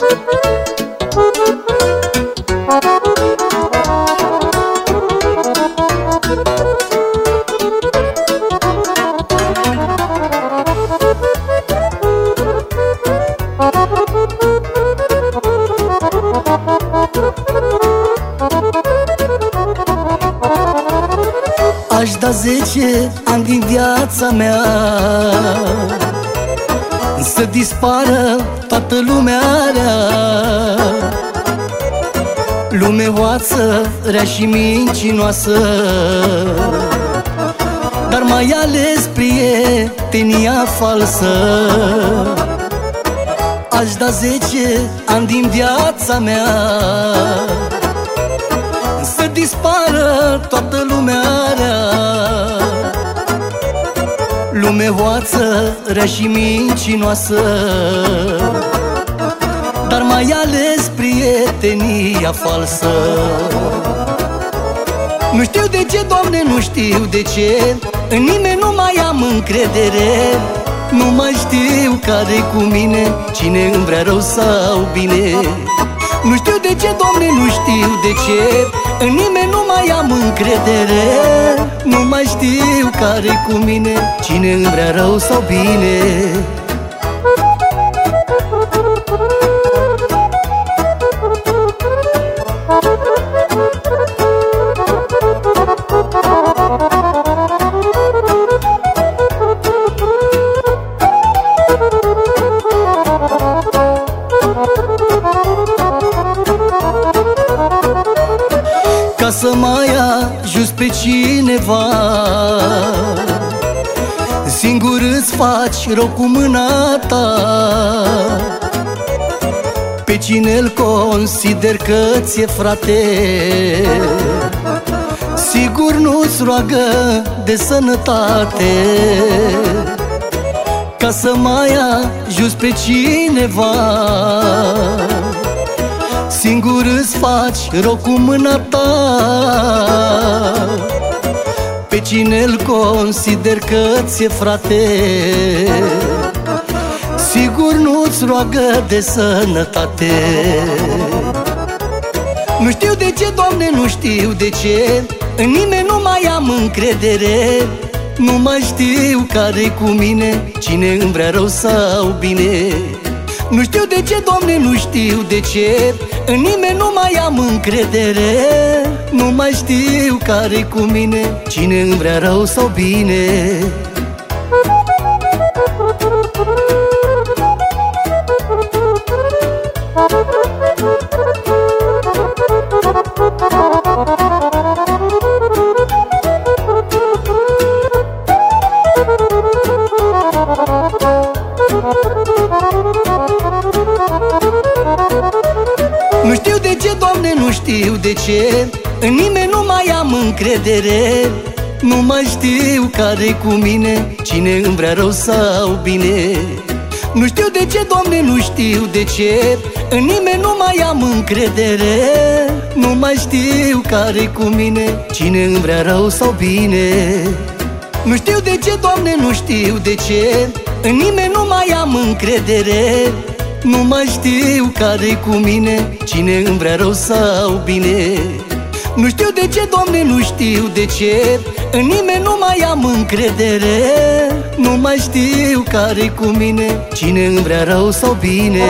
Aș da zece ani din viața mea Să dispară toată lumea rea. Lume hoață, rea și mincinoasă. Dar mai ales prietenia falsă. Aș da zece ani din viața mea. Să dispară toată lumea Lume hoață, rea și mincinoasă. Dar mai ales prietenia falsă. Nu știu de ce, Doamne, nu știu de ce. În nimeni nu mai am încredere. Nu mai știu care cu mine Cine îmi vrea rău sau bine. Nu știu de ce, Doamne, nu știu de ce În nimeni nu mai am încredere Nu mai știu care cu mine Cine îmi vrea rău sau bine Ca să mai ajut pe cineva. Singur îți faci rău cu mâna ta. Pe cine îl consider că ți-e frate? Sigur nu-ți roagă de sănătate. Ca să mai ajut pe cineva Singur îți faci rău cu mâna ta. Pe cine îl consider că ți-e frate? Sigur nu-ți roagă de sănătate. Nu știu de ce, Doamne, nu știu de ce. În nimeni nu mai am încredere. Nu mai știu care cu mine Cine îmi vrea rău sau bine nu știu de ce, Doamne, nu știu de ce. În nimeni nu mai am încredere. Nu mai știu care cu mine Cine îmi vrea rău sau bine Nu știu de ce, Doamne, nu știu de ce. În nimeni nu mai am încredere. Nu mai știu care cu mine Cine îmi vrea rău sau bine. Nu știu de ce, Doamne, nu știu de ce. În nimeni nu mai am încredere. Nu mai știu care cu mine Cine îmi vrea rău sau bine. Nu știu de ce, Doamne, nu știu de ce. În nimeni nu mai am încredere nu mai știu care cu mine Cine îmi vrea rău sau bine. Nu știu de ce, Doamne, nu știu de ce În nimeni nu mai am încredere. Nu mai știu care cu mine Cine îmi vrea rău sau bine